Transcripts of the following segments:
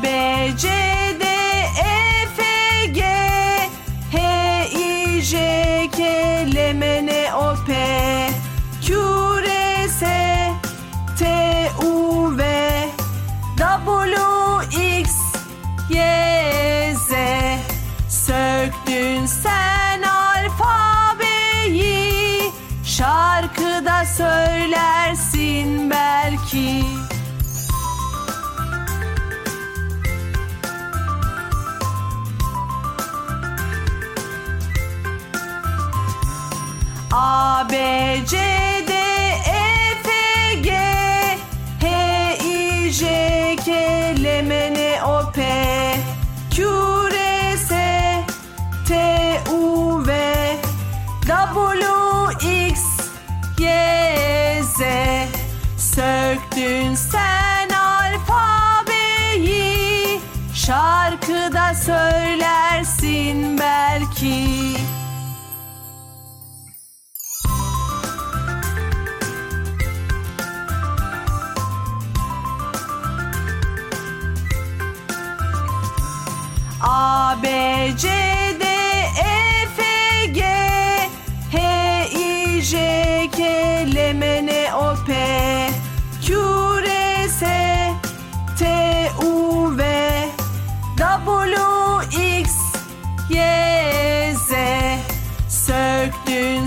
C, D, E, F, G H, I, J, K, L, M, N, O, P A, B, C, D, E, F, G H, I, J, K, L, M, N, O, P Q, R, S, T, U, V W, X, Y, Z. Söktün sen alfabeyi Şarkıda söylersin belki A, B, C, D, E, F, G H, I, J, K, L, M, N, O, P Q, R, S, T, U, V W, X, Y, Z. Söktün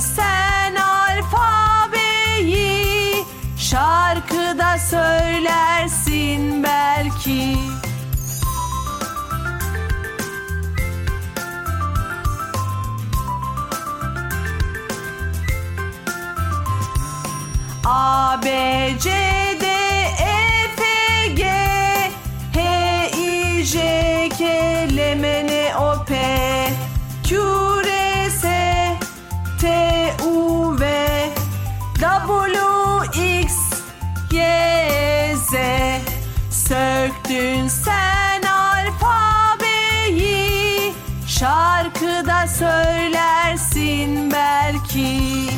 B, C, D, E, F, G H, I, J, K, L, M, N, O, P Q, R, S, T, U, V W, X, Y, Z Söktün sen alfabeyi Şarkıda söylersin belki